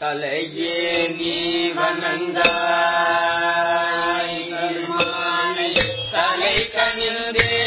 தலையே நீ வணங்காய். தலை கணிந்தே